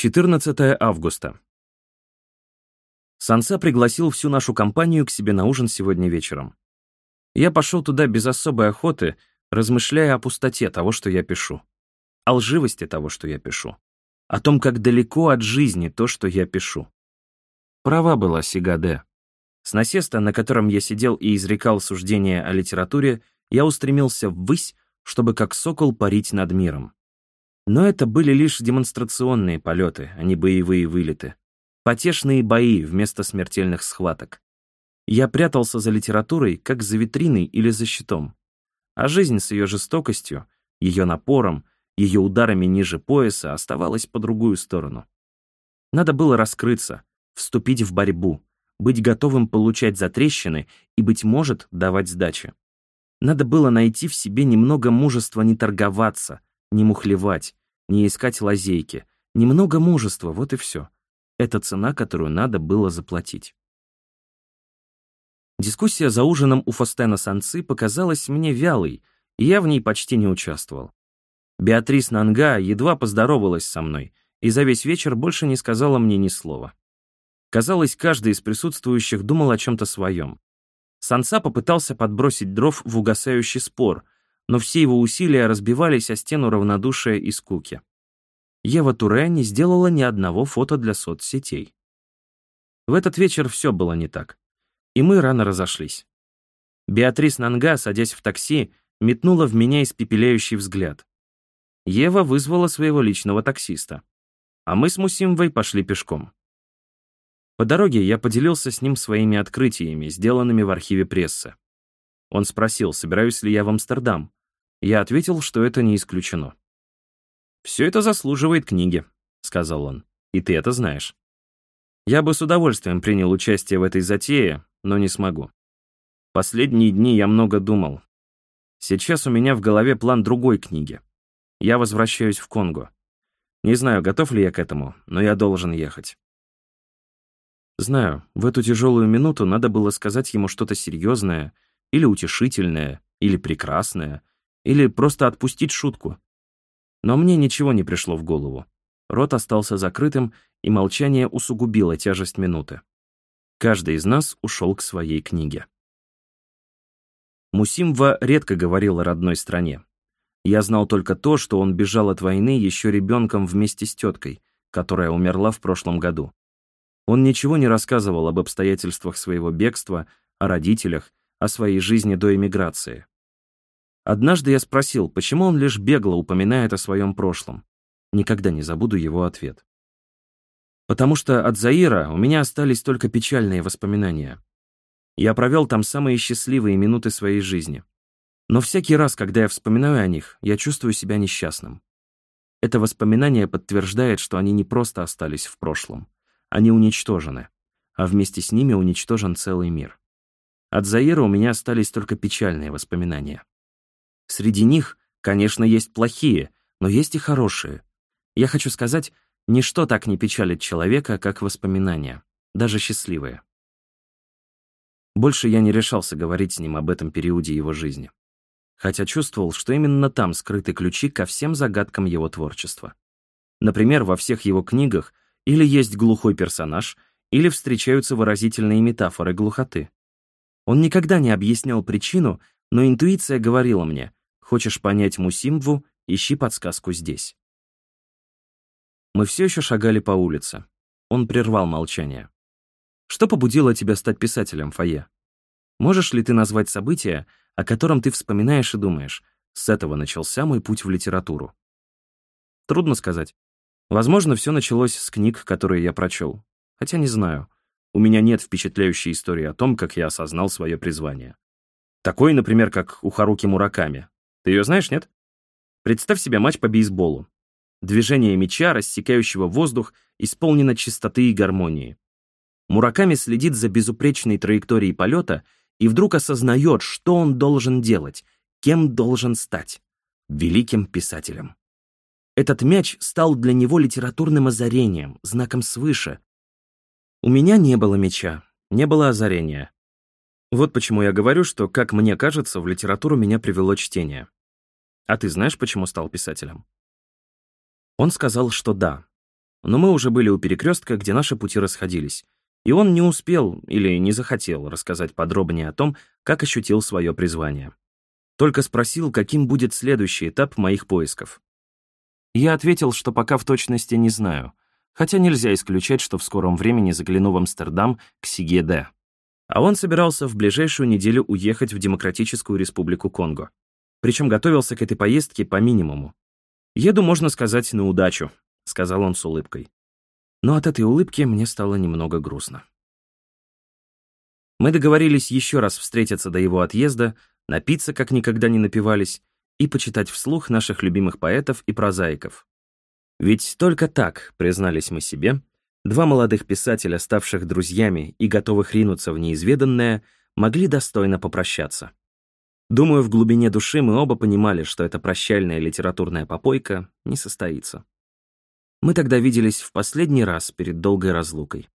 14 августа. Санса пригласил всю нашу компанию к себе на ужин сегодня вечером. Я пошел туда без особой охоты, размышляя о пустоте того, что я пишу, о лживости того, что я пишу, о том, как далеко от жизни то, что я пишу. Права была Сигаде. С насеста, на котором я сидел и изрекал суждения о литературе, я устремился ввысь, чтобы как сокол парить над миром. Но это были лишь демонстрационные полеты, а не боевые вылеты. Потешные бои вместо смертельных схваток. Я прятался за литературой, как за витриной или за щитом. А жизнь с ее жестокостью, ее напором, ее ударами ниже пояса оставалась по другую сторону. Надо было раскрыться, вступить в борьбу, быть готовым получать затрещины и, быть может, давать сдачи. Надо было найти в себе немного мужества не торговаться, не мухлевать, не искать лазейки. Немного мужества, вот и все. Это цена, которую надо было заплатить. Дискуссия за ужином у Фостена Санцы показалась мне вялой, и я в ней почти не участвовал. Беатрис Нанга едва поздоровалась со мной и за весь вечер больше не сказала мне ни слова. Казалось, каждый из присутствующих думал о чем-то своем. Санса попытался подбросить дров в угасающий спор — но все его усилия разбивались о стену равнодушия и скуки. Ева Туре не сделала ни одного фото для соцсетей. В этот вечер все было не так, и мы рано разошлись. Беатрис Нанга, садясь в такси, метнула в меня испепеляющий взгляд. Ева вызвала своего личного таксиста, а мы с Мусимвой пошли пешком. По дороге я поделился с ним своими открытиями, сделанными в архиве прессы. Он спросил, собираюсь ли я в Амстердам, я ответил, что это не исключено. «Все это заслуживает книги», — сказал он, — «и ты это знаешь». Я бы с удовольствием принял участие в этой затее, но не смогу. Последние дни я много думал. Сейчас у меня в голове план другой книги. Я возвращаюсь в Конго. Не знаю, готов ли я к этому, но я должен ехать. Знаю, в эту тяжелую минуту надо было сказать ему что-то серьезное, или утешительное, или прекрасное, или просто отпустить шутку. Но мне ничего не пришло в голову. Рот остался закрытым, и молчание усугубило тяжесть минуты. Каждый из нас ушел к своей книге. Мусимва редко говорил о родной стране. Я знал только то, что он бежал от войны еще ребенком вместе с теткой, которая умерла в прошлом году. Он ничего не рассказывал об обстоятельствах своего бегства, о родителях, о своей жизни до эмиграции. Однажды я спросил, почему он лишь бегло упоминает о своем прошлом. Никогда не забуду его ответ. Потому что от Заира у меня остались только печальные воспоминания. Я провел там самые счастливые минуты своей жизни. Но всякий раз, когда я вспоминаю о них, я чувствую себя несчастным. Это воспоминание подтверждает, что они не просто остались в прошлом. Они уничтожены, а вместе с ними уничтожен целый мир. От Заира у меня остались только печальные воспоминания. Среди них, конечно, есть плохие, но есть и хорошие. Я хочу сказать, ничто так не печалит человека, как воспоминания, даже счастливые. Больше я не решался говорить с ним об этом периоде его жизни. Хотя чувствовал, что именно там скрыты ключи ко всем загадкам его творчества. Например, во всех его книгах или есть глухой персонаж, или встречаются выразительные метафоры глухоты. Он никогда не объяснял причину, но интуиция говорила мне, Хочешь понять Мусимву, ищи подсказку здесь. Мы все еще шагали по улице. Он прервал молчание. Что побудило тебя стать писателем, Фае? Можешь ли ты назвать событие, о котором ты вспоминаешь и думаешь, с этого начался мой путь в литературу? Трудно сказать. Возможно, все началось с книг, которые я прочел. Хотя не знаю. У меня нет впечатляющей истории о том, как я осознал свое призвание. Такой, например, как у Харуки Мураками, ты ее знаешь, нет? Представь себе матч по бейсболу. Движение мяча, рассекающего воздух, исполнено чистоты и гармонии. Мураками следит за безупречной траекторией полета и вдруг осознает, что он должен делать, кем должен стать. Великим писателем. Этот мяч стал для него литературным озарением, знаком свыше. У меня не было мяча, не было озарения. Вот почему я говорю, что, как мне кажется, в литературу меня привело чтение. А ты знаешь, почему стал писателем? Он сказал, что да. но мы уже были у перекрестка, где наши пути расходились, и он не успел или не захотел рассказать подробнее о том, как ощутил свое призвание. Только спросил, каким будет следующий этап моих поисков. Я ответил, что пока в точности не знаю, хотя нельзя исключать, что в скором времени загляну в Амстердам к Сигеде. А он собирался в ближайшую неделю уехать в Демократическую Республику Конго. Причем готовился к этой поездке по минимуму. «Еду, можно сказать, на удачу», — сказал он с улыбкой. Но от этой улыбки мне стало немного грустно. Мы договорились еще раз встретиться до его отъезда, напиться, как никогда не напивались, и почитать вслух наших любимых поэтов и прозаиков. Ведь только так, признались мы себе, два молодых писателя, ставших друзьями и готовых ринуться в неизведанное, могли достойно попрощаться. Думаю, в глубине души мы оба понимали, что эта прощальная литературная попойка не состоится. Мы тогда виделись в последний раз перед долгой разлукой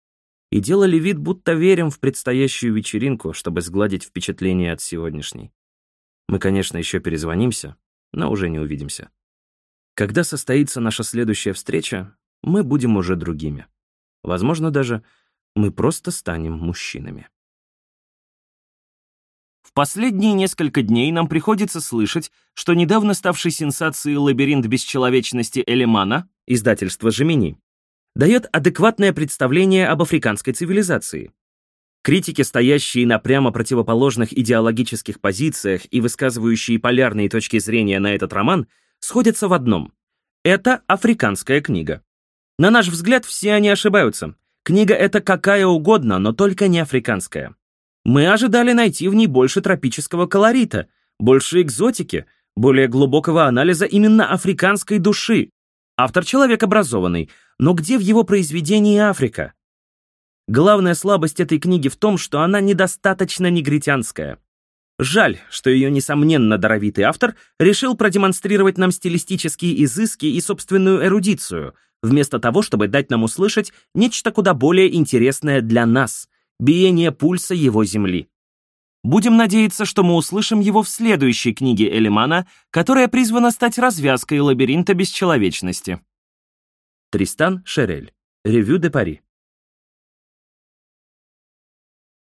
и делали вид, будто верим в предстоящую вечеринку, чтобы сгладить впечатление от сегодняшней. Мы, конечно, еще перезвонимся, но уже не увидимся. Когда состоится наша следующая встреча, мы будем уже другими. Возможно, даже мы просто станем мужчинами. В последние несколько дней нам приходится слышать, что недавно ставший сенсацией лабиринт бесчеловечности Элемана, издательство «Жемини», дает адекватное представление об африканской цивилизации. Критики, стоящие на прямо противоположных идеологических позициях и высказывающие полярные точки зрения на этот роман, сходятся в одном. Это африканская книга. На наш взгляд, все они ошибаются. Книга эта какая угодно, но только не африканская. Мы ожидали найти в ней больше тропического колорита, больше экзотики, более глубокого анализа именно африканской души. Автор человек образованный, но где в его произведении Африка? Главная слабость этой книги в том, что она недостаточно негритянская. Жаль, что ее, несомненно, даровитый автор решил продемонстрировать нам стилистические изыски и собственную эрудицию, вместо того, чтобы дать нам услышать нечто куда более интересное для нас, биение пульса его земли. Будем надеяться, что мы услышим его в следующей книге Элимана, которая призвана стать развязкой лабиринта бесчеловечности. Тристан Шерель. Ревю де Пари.